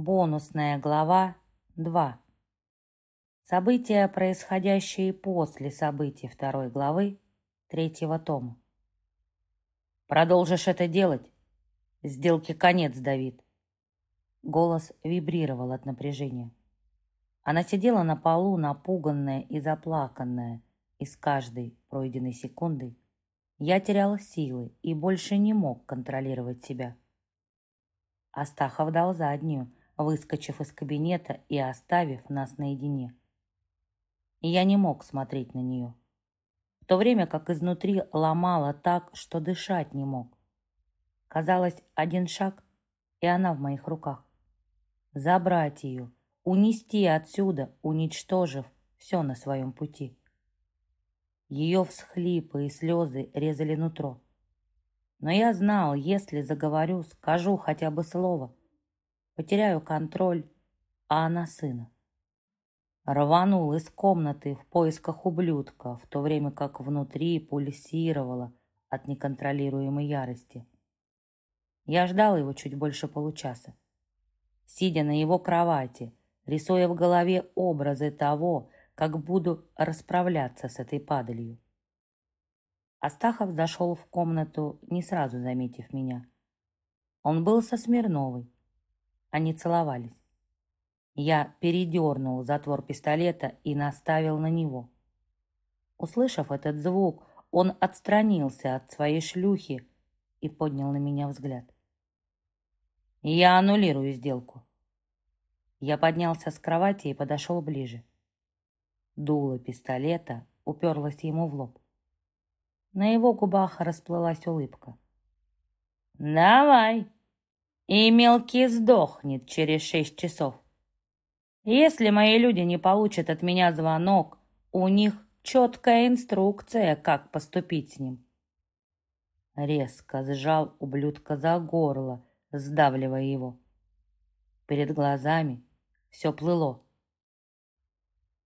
Бонусная глава 2. События, происходящие после событий второй главы третьего тома. «Продолжишь это делать? Сделки конец, Давид!» Голос вибрировал от напряжения. Она сидела на полу, напуганная и заплаканная, и с каждой пройденной секундой я терял силы и больше не мог контролировать себя. Астахов дал заднюю, выскочив из кабинета и оставив нас наедине. Я не мог смотреть на нее, в то время как изнутри ломало так, что дышать не мог. Казалось, один шаг, и она в моих руках. Забрать ее, унести отсюда, уничтожив все на своем пути. Ее всхлипы и слезы резали нутро. Но я знал, если заговорю, скажу хотя бы слово, потеряю контроль, а она сына. Рванул из комнаты в поисках ублюдка, в то время как внутри пульсировало от неконтролируемой ярости. Я ждал его чуть больше получаса, сидя на его кровати, рисуя в голове образы того, как буду расправляться с этой падалью. Астахов зашел в комнату, не сразу заметив меня. Он был со Смирновой, они целовались. Я передернул затвор пистолета и наставил на него. Услышав этот звук, он отстранился от своей шлюхи и поднял на меня взгляд. «Я аннулирую сделку». Я поднялся с кровати и подошел ближе. Дуло пистолета уперлось ему в лоб. На его губах расплылась улыбка. «Давай!» И мелкий сдохнет через шесть часов. Если мои люди не получат от меня звонок, у них четкая инструкция, как поступить с ним. Резко сжал ублюдка за горло, сдавливая его. Перед глазами все плыло.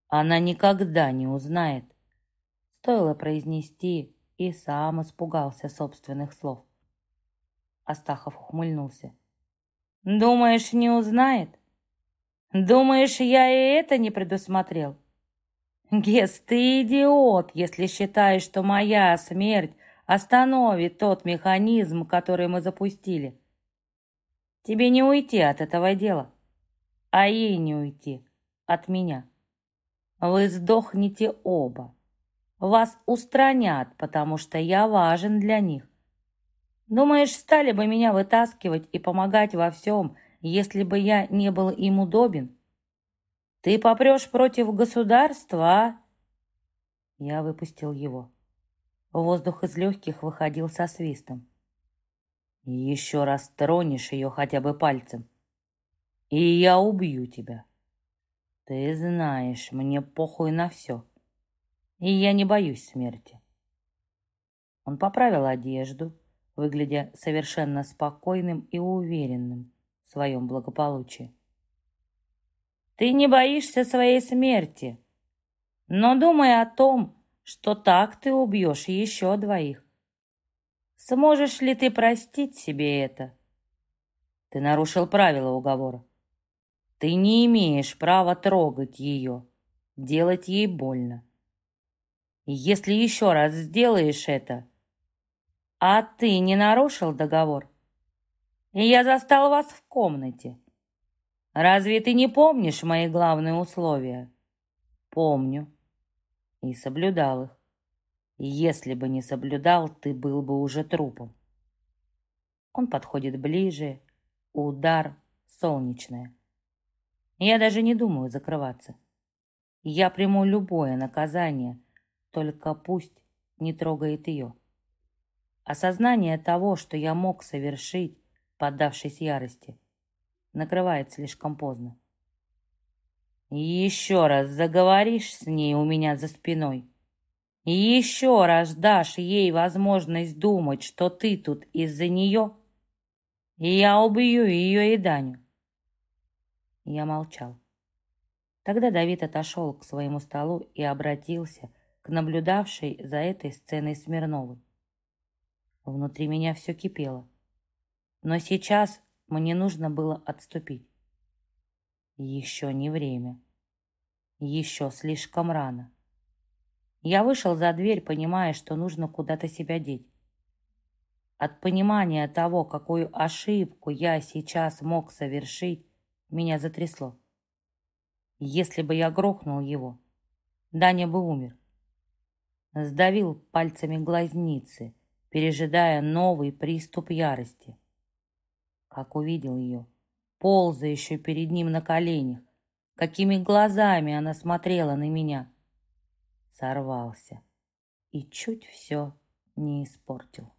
Она никогда не узнает. Стоило произнести, и сам испугался собственных слов. Астахов ухмыльнулся. Думаешь, не узнает? Думаешь, я и это не предусмотрел? Гес, ты идиот, если считаешь, что моя смерть остановит тот механизм, который мы запустили. Тебе не уйти от этого дела, а ей не уйти от меня. Вы сдохнете оба. Вас устранят, потому что я важен для них. Думаешь, стали бы меня вытаскивать и помогать во всем, если бы я не был им удобен? Ты попрешь против государства, а? Я выпустил его. Воздух из легких выходил со свистом. Еще раз тронешь ее хотя бы пальцем, и я убью тебя. Ты знаешь, мне похуй на все, и я не боюсь смерти. Он поправил одежду, выглядя совершенно спокойным и уверенным в своем благополучии. «Ты не боишься своей смерти, но думай о том, что так ты убьешь еще двоих. Сможешь ли ты простить себе это? Ты нарушил правила уговора. Ты не имеешь права трогать ее, делать ей больно. Если еще раз сделаешь это, «А ты не нарушил договор? Я застал вас в комнате. Разве ты не помнишь мои главные условия?» «Помню. И соблюдал их. Если бы не соблюдал, ты был бы уже трупом». Он подходит ближе. Удар солнечное. Я даже не думаю закрываться. Я приму любое наказание, только пусть не трогает ее. Осознание того, что я мог совершить, поддавшись ярости, накрывает слишком поздно. еще раз заговоришь с ней у меня за спиной, еще раз дашь ей возможность думать, что ты тут из-за нее, и я убью ее и Даню. Я молчал. Тогда Давид отошел к своему столу и обратился к наблюдавшей за этой сценой Смирновой. Внутри меня все кипело. Но сейчас мне нужно было отступить. Еще не время. Еще слишком рано. Я вышел за дверь, понимая, что нужно куда-то себя деть. От понимания того, какую ошибку я сейчас мог совершить, меня затрясло. Если бы я грохнул его, Даня бы умер. Сдавил пальцами глазницы, пережидая новый приступ ярости. Как увидел ее, ползающую перед ним на коленях, какими глазами она смотрела на меня. Сорвался и чуть все не испортил.